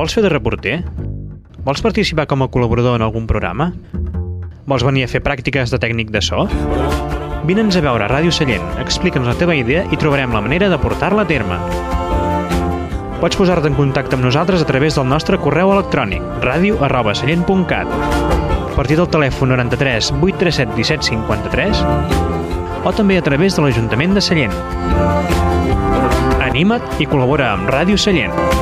Vols fer de reporter? Vols participar com a col·laborador en algun programa? Vols venir a fer pràctiques de tècnic de so? Vine'ns a veure a Ràdio Sallent, explica'ns la teva idea i trobarem la manera de portar-la a terme. Pots posar-te en contacte amb nosaltres a través del nostre correu electrònic ràdio arroba sallent.cat a partir del telèfon 93 837 17 53 o també a través de l'Ajuntament de Sallent. Anima't i col·labora amb Ràdio Sallent.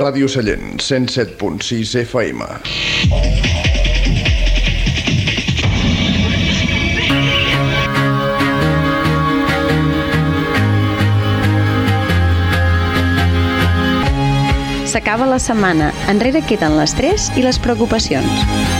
Ràdio Sallent, 107.6 FM. S'acaba la setmana, enrere queden l'estrès i les preocupacions.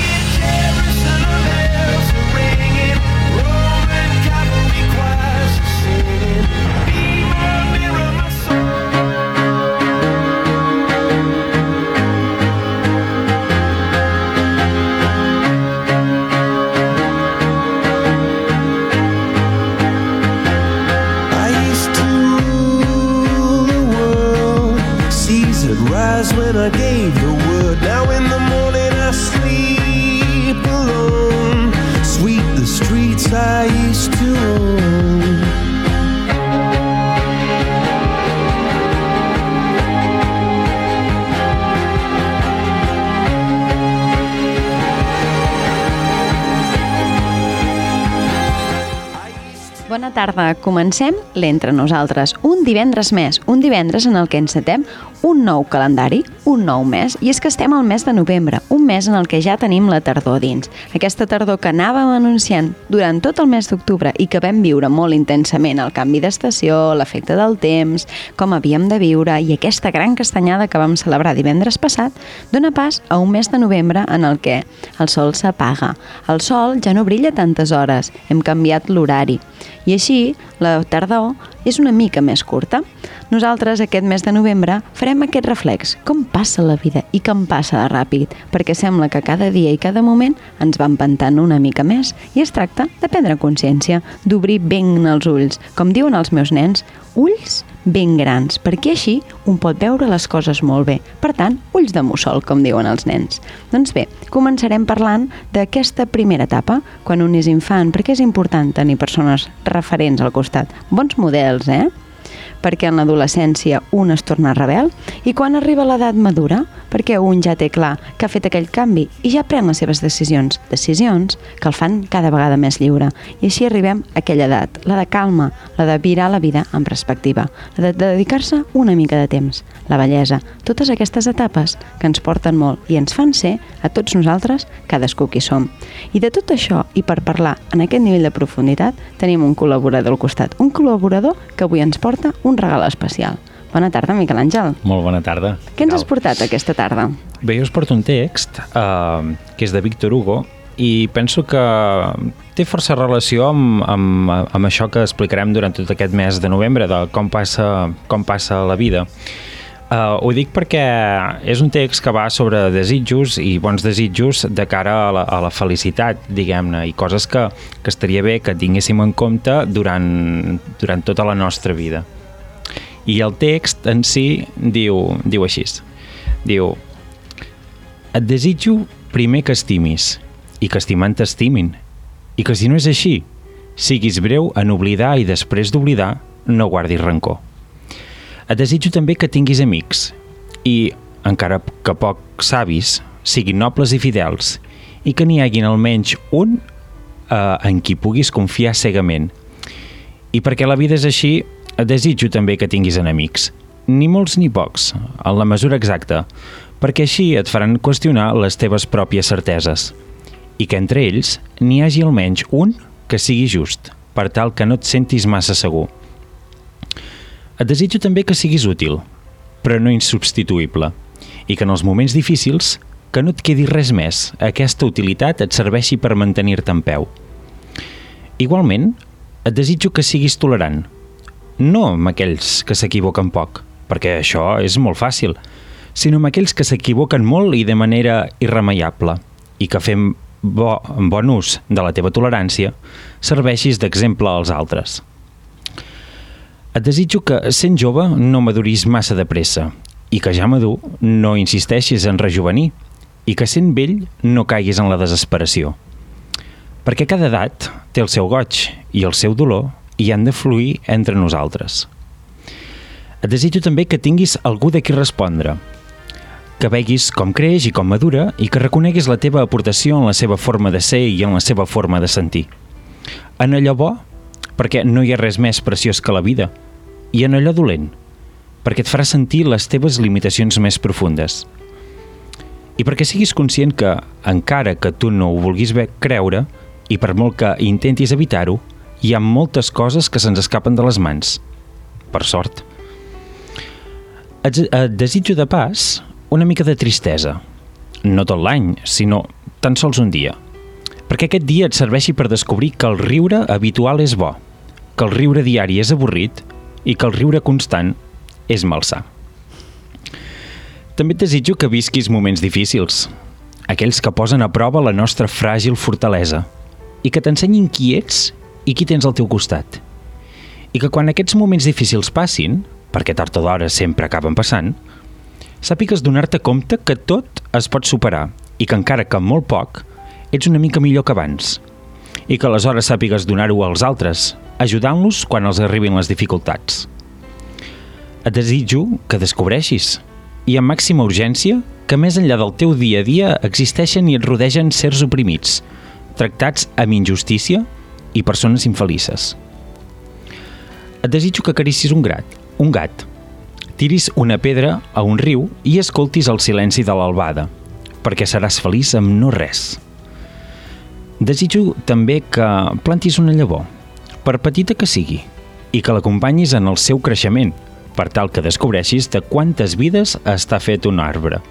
Tarda. Comencem l'Entre Nosaltres. Un divendres més. Un divendres en el que encetem un nou calendari, un nou mes, i és que estem al mes de novembre, un mes en el que ja tenim la tardor dins. Aquesta tardor que anàvem anunciant durant tot el mes d'octubre i que vam viure molt intensament el canvi d'estació, l'efecte del temps, com havíem de viure i aquesta gran castanyada que vam celebrar divendres passat, dona pas a un mes de novembre en el que el sol s'apaga. El sol ja no brilla tantes hores, hem canviat l'horari. I així, la tardor és una mica més curta. Nosaltres, aquest mes de novembre, farem aquest reflex. Com passa la vida i com passa de ràpid, perquè sembla que cada dia i cada moment ens va empantant una mica més i es tracta de prendre consciència, d'obrir ben els ulls. Com diuen els meus nens, ulls ben grans, perquè així un pot veure les coses molt bé. Per tant, ulls de mussol, com diuen els nens. Doncs bé, començarem parlant d'aquesta primera etapa, quan un és infant, perquè és important tenir persones referents al costat. Bons models, eh? Perquè en l'adolescència un es torna rebel i quan arriba l'edat madura, perquè un ja té clar que ha fet aquell canvi i ja pren les seves decisions, decisions que el fan cada vegada més lliure. I així arribem a aquella edat, la de calma, la de virar la vida en perspectiva, la de dedicar-se una mica de temps, la bellesa, totes aquestes etapes que ens porten molt i ens fan ser, a tots nosaltres, cadascú qui som. I de tot això, i per parlar en aquest nivell de profunditat, tenim un col·laborador al costat, un col·laborador que avui ens porta un regal especial. Bona tarda, Miquel Àngel. Molt bona tarda. Què ens has portat aquesta tarda? Bé, jo us porto un text eh, que és de Víctor Hugo i penso que té força relació amb, amb, amb això que explicarem durant tot aquest mes de novembre, de com passa, com passa la vida. Uh, ho dic perquè és un text que va sobre desitjos i bons desitjos de cara a la, a la felicitat, diguem-ne, i coses que, que estaria bé que tinguéssim en compte durant, durant tota la nostra vida. I el text en si diu, diu així. Diu, et desitjo primer que estimis i que estimant t'estimin i que si no és així, siguis breu en oblidar i després d'oblidar no guardis rancor. Et desitjo també que tinguis amics i, encara que poc savis, siguin nobles i fidels i que n'hi haguin almenys un eh, en qui puguis confiar cegament. I perquè la vida és així, desitjo també que tinguis enemics. Ni molts ni pocs, en la mesura exacta, perquè així et faran qüestionar les teves pròpies certeses. I que entre ells n'hi hagi almenys un que sigui just, per tal que no et sentis massa segur. Et desitjo també que siguis útil, però no insubstituïble, i que en els moments difícils que no et quedi res més, aquesta utilitat et serveixi per mantenir-te en peu. Igualment, et desitjo que siguis tolerant, no amb aquells que s'equivoquen poc, perquè això és molt fàcil, sinó amb aquells que s'equivoquen molt i de manera irremeiable, i que fem bo, bon ús de la teva tolerància, serveixis d'exemple als altres. Et desitjo que, sent jove, no maduris massa de pressa i que ja madur no insisteixis en rejuvenir i que, sent vell, no caiguis en la desesperació. Perquè cada edat té el seu goig i el seu dolor i han de fluir entre nosaltres. Et desitjo també que tinguis algú de qui respondre, que veguis com creix i com madura i que reconeguis la teva aportació en la seva forma de ser i en la seva forma de sentir. En allò bo, perquè no hi ha res més preciós que la vida, i en allò dolent, perquè et farà sentir les teves limitacions més profundes. I perquè siguis conscient que, encara que tu no ho vulguis bé creure, i per molt que intentis evitar-ho, hi ha moltes coses que se'ns escapen de les mans. Per sort. Et, desitjo de pas una mica de tristesa. No tot l'any, sinó tan sols un dia. Perquè aquest dia et serveixi per descobrir que el riure habitual és bo, que el riure diari és avorrit i que el riure constant és malsà. També et desitjo que visquis moments difícils, aquells que posen a prova la nostra fràgil fortalesa i que t'ensenyin qui ets i qui tens al teu costat. I que quan aquests moments difícils passin, perquè tard o d'hora sempre acaben passant, sàpigues donar-te compte que tot es pot superar i que encara que molt poc, ets una mica millor que abans. I que aleshores sàpigues donar-ho als altres, ajudant-los quan els arribin les dificultats. Et desitjo que descobreixis, i amb màxima urgència, que més enllà del teu dia a dia existeixen i et rodegen sers oprimits, tractats amb injustícia i persones infelices. Et desitjo que acaricis un gat, un gat, tiris una pedra a un riu i escoltis el silenci de l'albada, perquè seràs feliç amb no res. Desitjo també que plantis una llavor, per petita que sigui, i que l'acompanyis en el seu creixement, per tal que descobreixis de quantes vides està fet un arbre.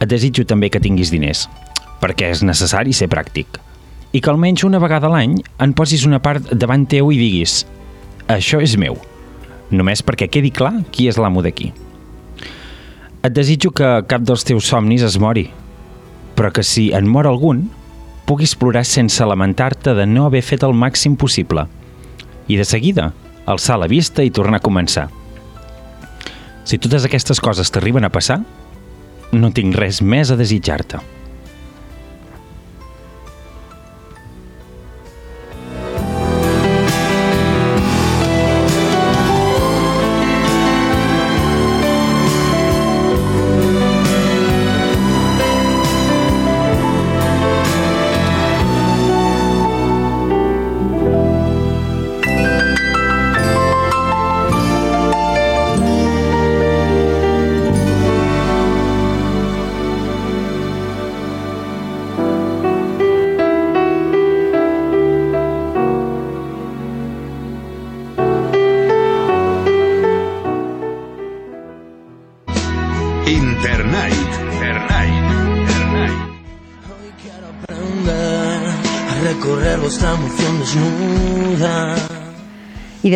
Et desitjo també que tinguis diners, perquè és necessari ser pràctic, i que almenys una vegada a l'any en posis una part davant teu i diguis «Això és meu», només perquè quedi clar qui és l'amo d'aquí. Et desitjo que cap dels teus somnis es mori, però que si en mor algun, puguis plorar sense lamentar-te de no haver fet el màxim possible. I de seguida, alçar la vista i tornar a començar. Si totes aquestes coses t'arriben a passar, no tinc res més a desitjar-te.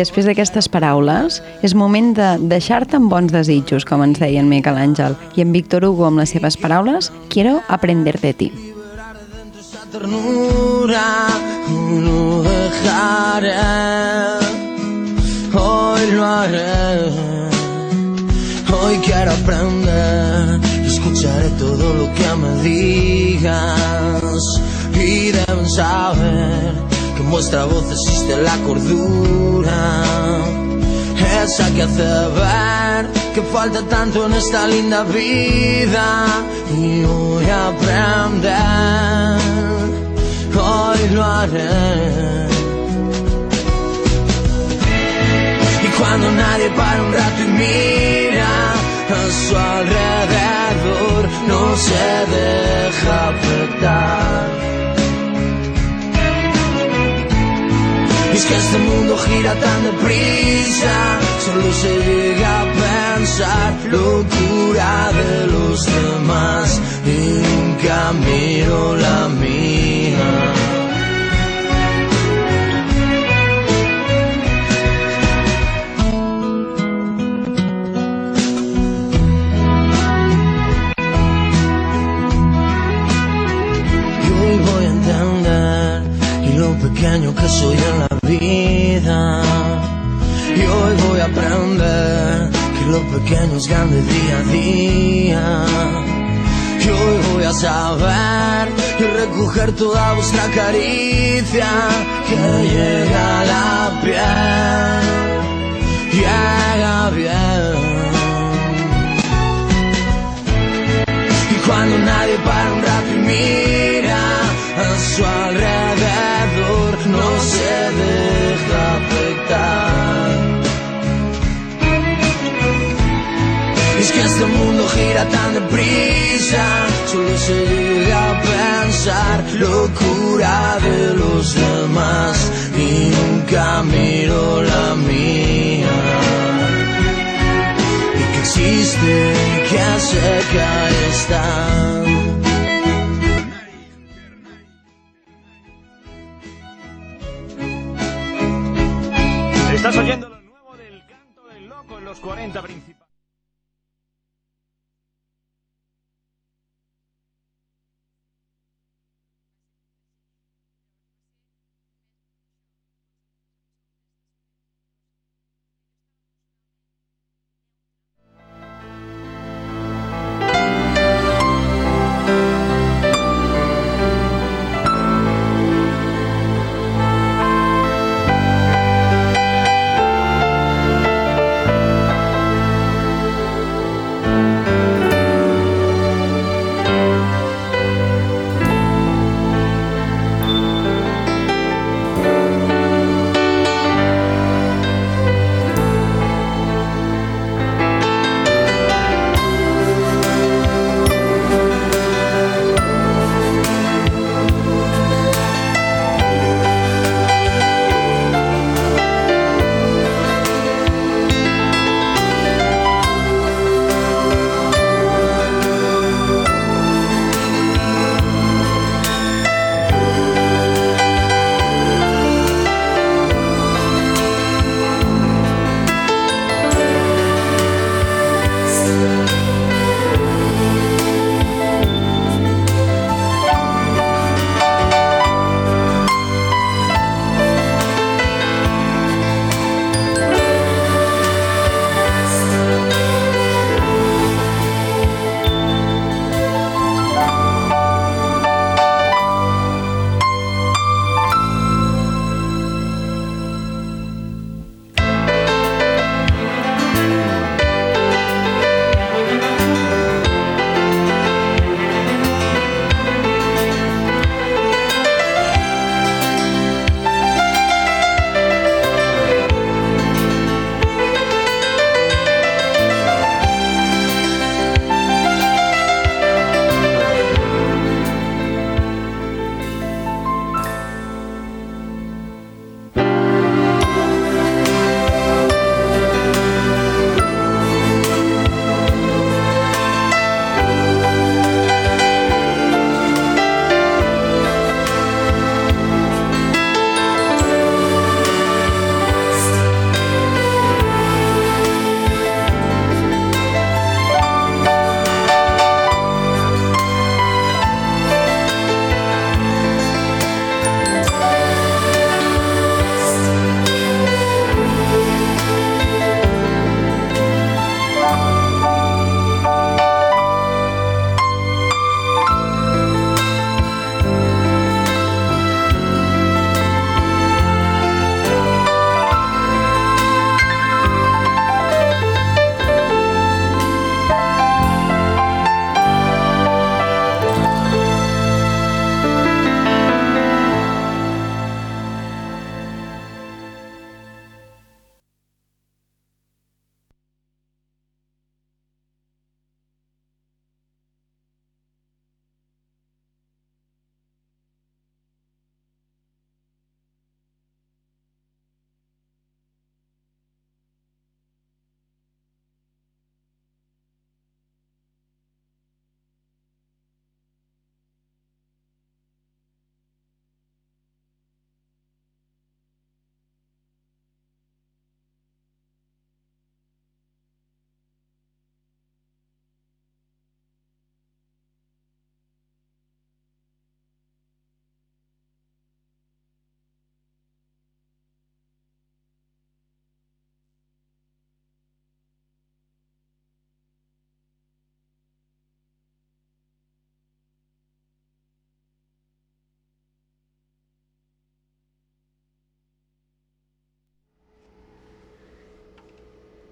Després d'aquestes paraules, és moment de deixar-te amb bons desitjos, com ens deia en Miquel Àngel. I en Víctor Hugo, amb les seves paraules, quiero aprender de ti. Ternura no dejaré, hoy lo haré. Hoy quiero aprender escucharé todo lo que me digas. Y deben saber que en vuestra voz existe la cordura, esa que hace ver que falta tanto en esta linda vida y hoy aprender, hoy lo haré. Y cuando nadie para un rato y mira a su alrededor, no se deja afectar. Es que este mundo gira tan deprisa, solo se llega a pensar locura de los demás y nunca miro la mía. Toda vuestra caricia que llega a la piel, llega bien. Y cuando nadie para un rato y mira a su alrededor, no se deja afectar. Y es que este mundo gira tan deprisa, solo se llega a pensar locura de los demás y nunca miro la mía y que existe que cerca está. Estás oyendo lo nuevo del canto del loco en los 40 principales.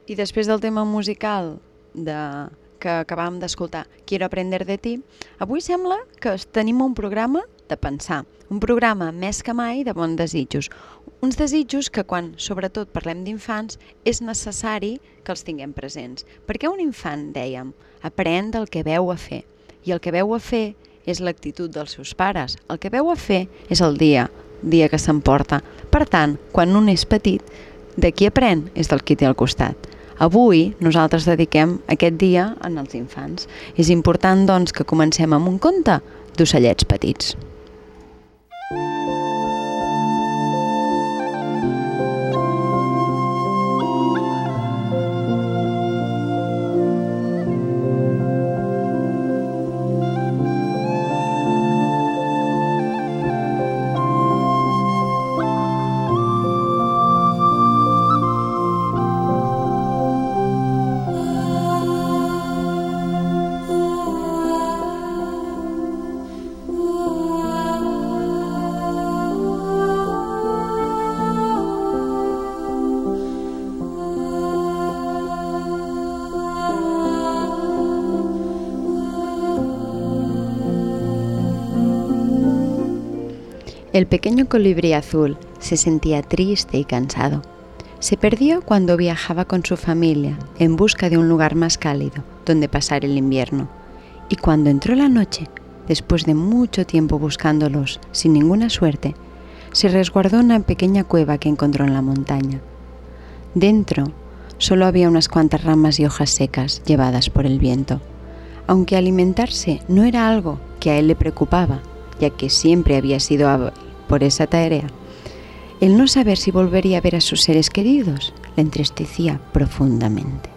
I després del tema musical de, que acabàvem d'escoltar, Quiero aprender de ti, avui sembla que tenim un programa de pensar, un programa més que mai de bons desitjos. Uns desitjos que quan, sobretot, parlem d'infants, és necessari que els tinguem presents. Perquè un infant, dèiem, aprèn del que veu a fer. I el que veu a fer és l'actitud dels seus pares. El que veu a fer és el dia, dia que s'emporta. Per tant, quan un és petit, de qui aprèn és del qui té al costat. Avui nosaltres dediquem aquest dia en els infants. És important, doncs, que comencem amb un conte d'ocellets petits. El pequeño colibrí azul se sentía triste y cansado. Se perdió cuando viajaba con su familia en busca de un lugar más cálido donde pasar el invierno. Y cuando entró la noche, después de mucho tiempo buscándolos sin ninguna suerte, se resguardó en una pequeña cueva que encontró en la montaña. Dentro solo había unas cuantas ramas y hojas secas llevadas por el viento. Aunque alimentarse no era algo que a él le preocupaba, ya que siempre había sido por esa tarea, el no saber si volvería a ver a sus seres queridos le entristecía profundamente.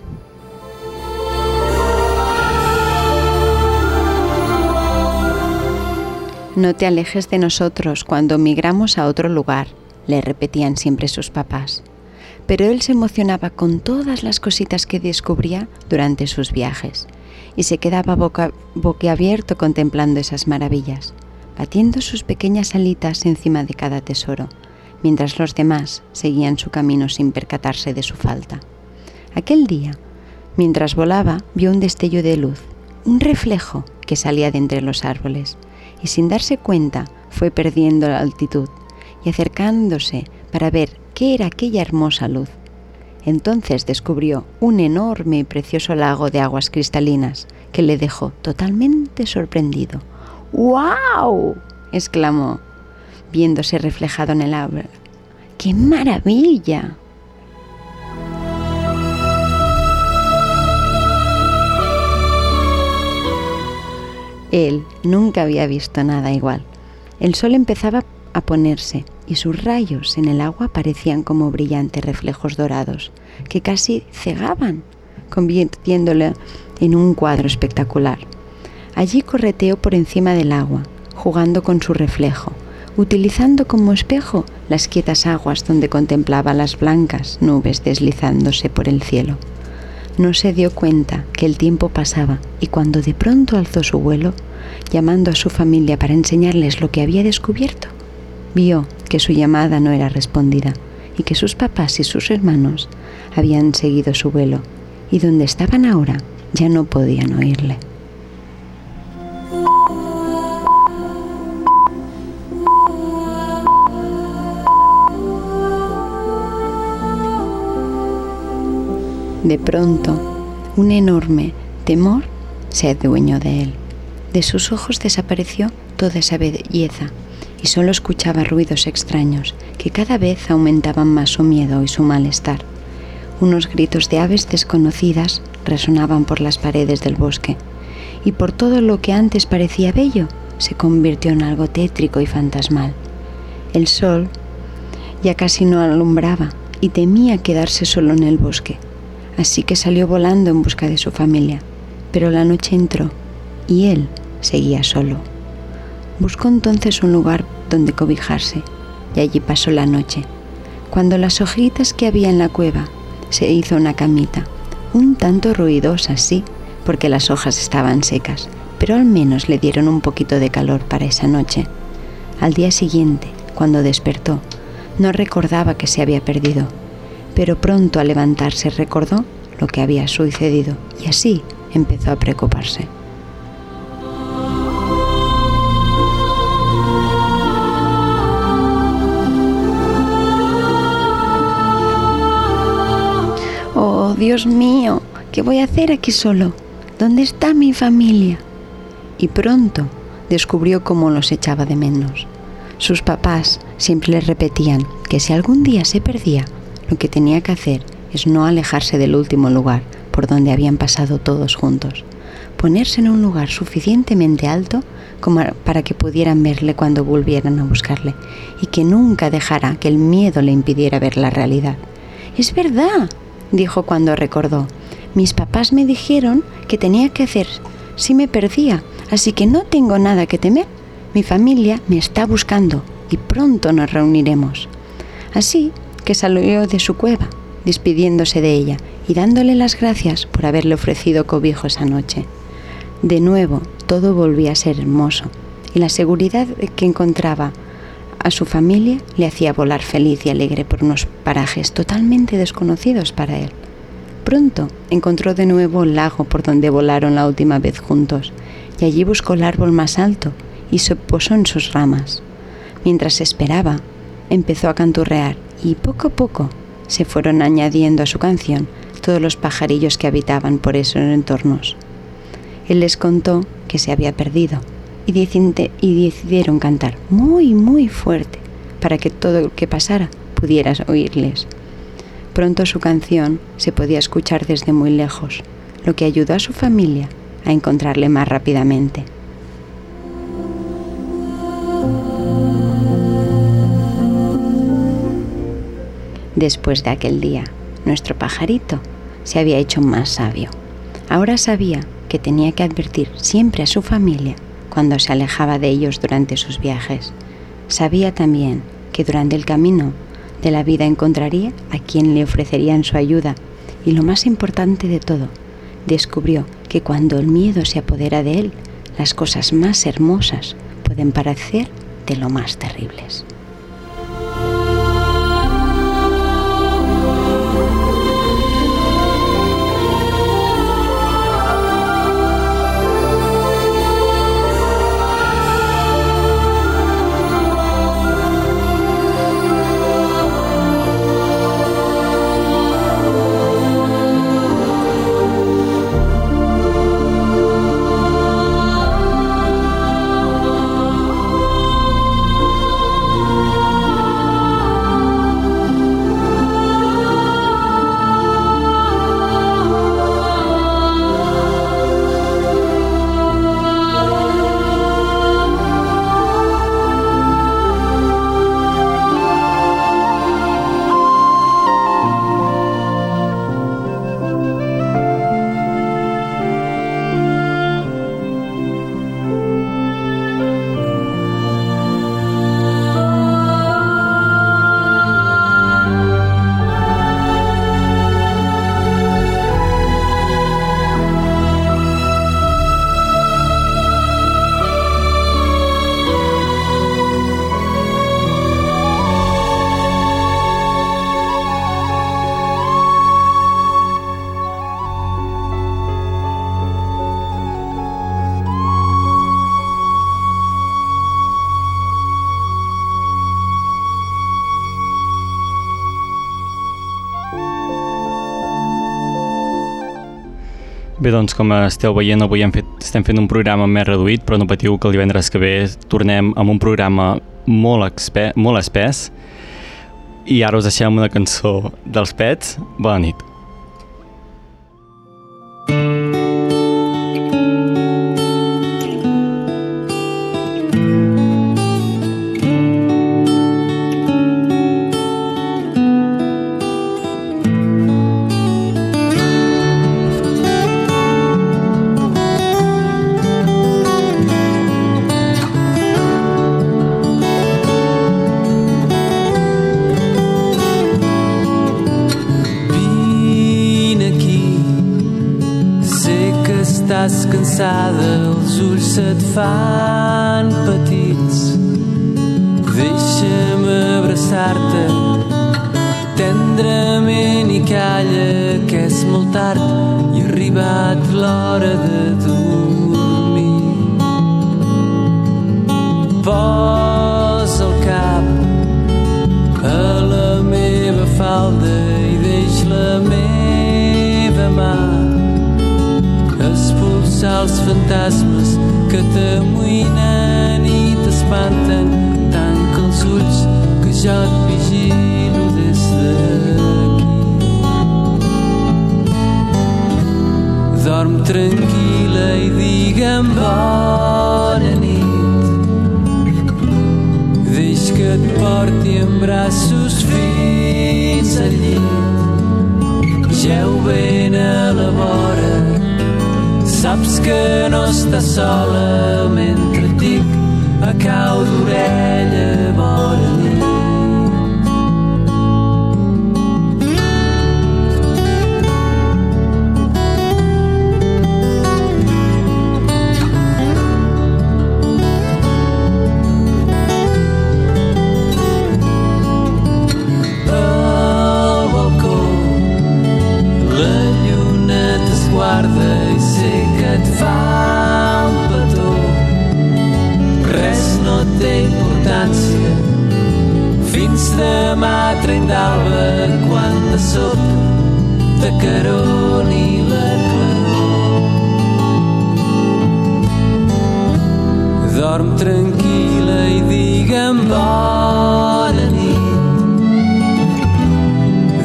No te alejes de nosotros cuando migramos a otro lugar, le repetían siempre sus papás. Pero él se emocionaba con todas las cositas que descubría durante sus viajes y se quedaba boca, boquiabierto contemplando esas maravillas, batiendo sus pequeñas alitas encima de cada tesoro, mientras los demás seguían su camino sin percatarse de su falta. Aquel día, mientras volaba, vio un destello de luz, un reflejo que salía de entre los árboles, y sin darse cuenta fue perdiendo la altitud y acercándose para ver qué era aquella hermosa luz. Entonces descubrió un enorme y precioso lago de aguas cristalinas que le dejó totalmente sorprendido. ¡Wow! exclamó, viéndose reflejado en el agua. ¡Qué maravilla! Él nunca había visto nada igual. El sol empezaba a ponerse y sus rayos en el agua parecían como brillantes reflejos dorados que casi cegaban, convirtiéndolo en un cuadro espectacular. Allí correteó por encima del agua, jugando con su reflejo, utilizando como espejo las quietas aguas donde contemplaba las blancas nubes deslizándose por el cielo. No se dio cuenta que el tiempo pasaba y cuando de pronto alzó su vuelo, llamando a su familia para enseñarles lo que había descubierto, vio que su llamada no era respondida y que sus papás y sus hermanos habían seguido su vuelo y donde estaban ahora ya no podían oírle. De pronto, un enorme temor se adueñó de él. De sus ojos desapareció toda esa belleza y solo escuchaba ruidos extraños que cada vez aumentaban más su miedo y su malestar. Unos gritos de aves desconocidas resonaban por las paredes del bosque y por todo lo que antes parecía bello se convirtió en algo tétrico y fantasmal. El sol ya casi no alumbraba y temía quedarse solo en el bosque, así que salió volando en busca de su familia. Pero la noche entró y él seguía solo. Buscó entonces un lugar donde cobijarse y allí pasó la noche. Cuando las hojitas que había en la cueva se hizo una camita, un tanto ruidosa, sí, porque las hojas estaban secas, pero al menos le dieron un poquito de calor para esa noche. Al día siguiente, cuando despertó, no recordaba que se había perdido, pero pronto al levantarse recordó lo que había sucedido y así empezó a preocuparse. Oh, Dios mío, ¿qué voy a hacer aquí solo? ¿Dónde está mi familia? Y pronto descubrió cómo los echaba de menos. Sus papás siempre le repetían que si algún día se perdía, lo que tenía que hacer es no alejarse del último lugar por donde habían pasado todos juntos, ponerse en un lugar suficientemente alto como para que pudieran verle cuando volvieran a buscarle y que nunca dejara que el miedo le impidiera ver la realidad. Es verdad, dijo cuando recordó. Mis papás me dijeron que tenía que hacer si me perdía, así que no tengo nada que temer. Mi familia me está buscando y pronto nos reuniremos. Así que salió de su cueva, despidiéndose de ella y dándole las gracias por haberle ofrecido cobijo esa noche. De nuevo, todo volvía a ser hermoso y la seguridad que encontraba a su familia le hacía volar feliz y alegre por unos parajes totalmente desconocidos para él. Pronto encontró de nuevo el lago por donde volaron la última vez juntos y allí buscó el árbol más alto y se posó en sus ramas. Mientras esperaba, empezó a canturrear y poco a poco se fueron añadiendo a su canción todos los pajarillos que habitaban por esos entornos. Él les contó que se había perdido y, decidieron cantar muy, muy fuerte para que todo lo que pasara pudieras oírles. Pronto su canción se podía escuchar desde muy lejos, lo que ayudó a su familia a encontrarle más rápidamente. Después de aquel día, nuestro pajarito se había hecho más sabio. Ahora sabía que tenía que advertir siempre a su familia cuando se alejaba de ellos durante sus viajes. Sabía también que durante el camino de la vida encontraría a quien le ofrecerían su ayuda y lo más importante de todo, descubrió que cuando el miedo se apodera de él, las cosas más hermosas pueden parecer de lo más terribles. Bé, doncs com esteu veient, avui hem fet, estem fent un programa més reduït, però no patiu que el divendres que ve tornem amb un programa molt, expe molt espès. I ara us deixem una cançó dels Pets. Bona nit. Ulls digue'm bona nit. Deix que et porti en braços fins al llit. Geu ben a la vora Saps que no estàs sola mentre et dic a cau d'orella fins demà tren d'alba quan de sobte t'acaroni la claror. Dorm tranquil·la i digue'm bona nit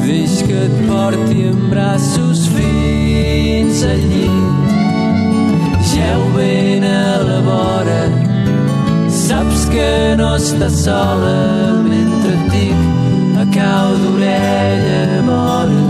Deix que et porti en braços fins al llit. Geu ben a la vora, saps que no estàs sola mentre cau d'orella bona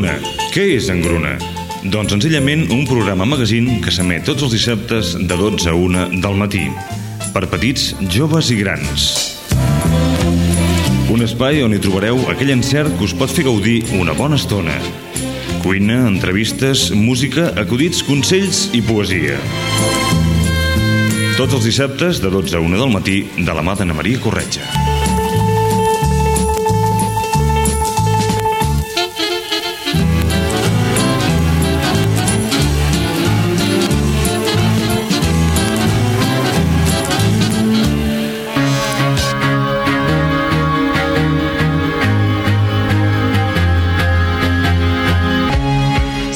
Engruna. Què és Engruna? Doncs senzillament un programa magazín que s'emet tots els dissabtes de 12 a 1 del matí per petits, joves i grans. Un espai on hi trobareu aquell encert que us pot fer gaudir una bona estona. Cuina, entrevistes, música, acudits, consells i poesia. Tots els dissabtes de 12 a 1 del matí de la mà d'Anna Maria Corretja.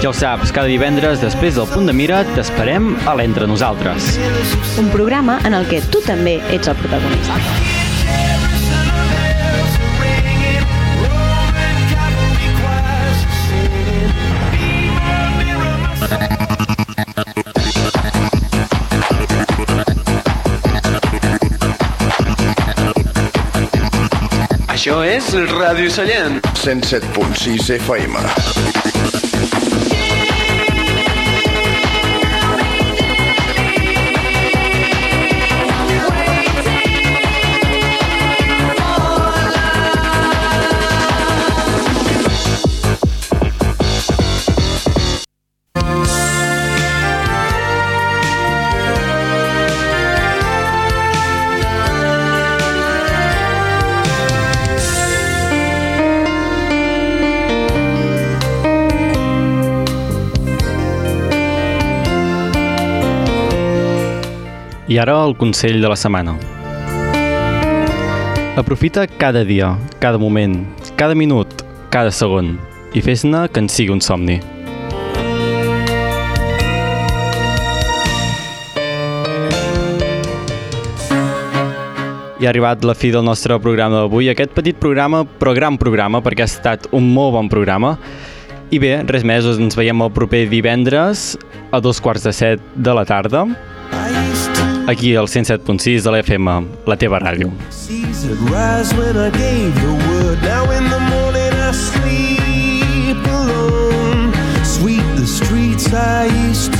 Ja ho saps, cada divendres, després del punt de mira, t'esperem a l'Entre Nosaltres. Un programa en el que tu també ets el protagonista. Això és Ràdio Sallent. 107.6 FM. Ara el consell de la setmana. Aprofita cada dia, cada moment, cada minut, cada segon i fes-ne que en sigui un somni. I ha arribat la fi del nostre programa d'avui. Aquest petit programa, però gran programa, perquè ha estat un molt bon programa. I bé, res més, ens veiem el proper divendres a dos quarts de set de la tarda, aquí al 107.6 de l'FM, la teva ràdio. Sweep the streets I used to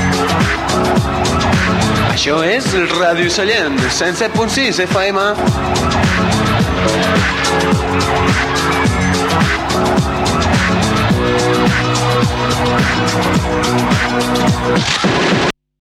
Això és Ràdio Sallent, 107.6 FM.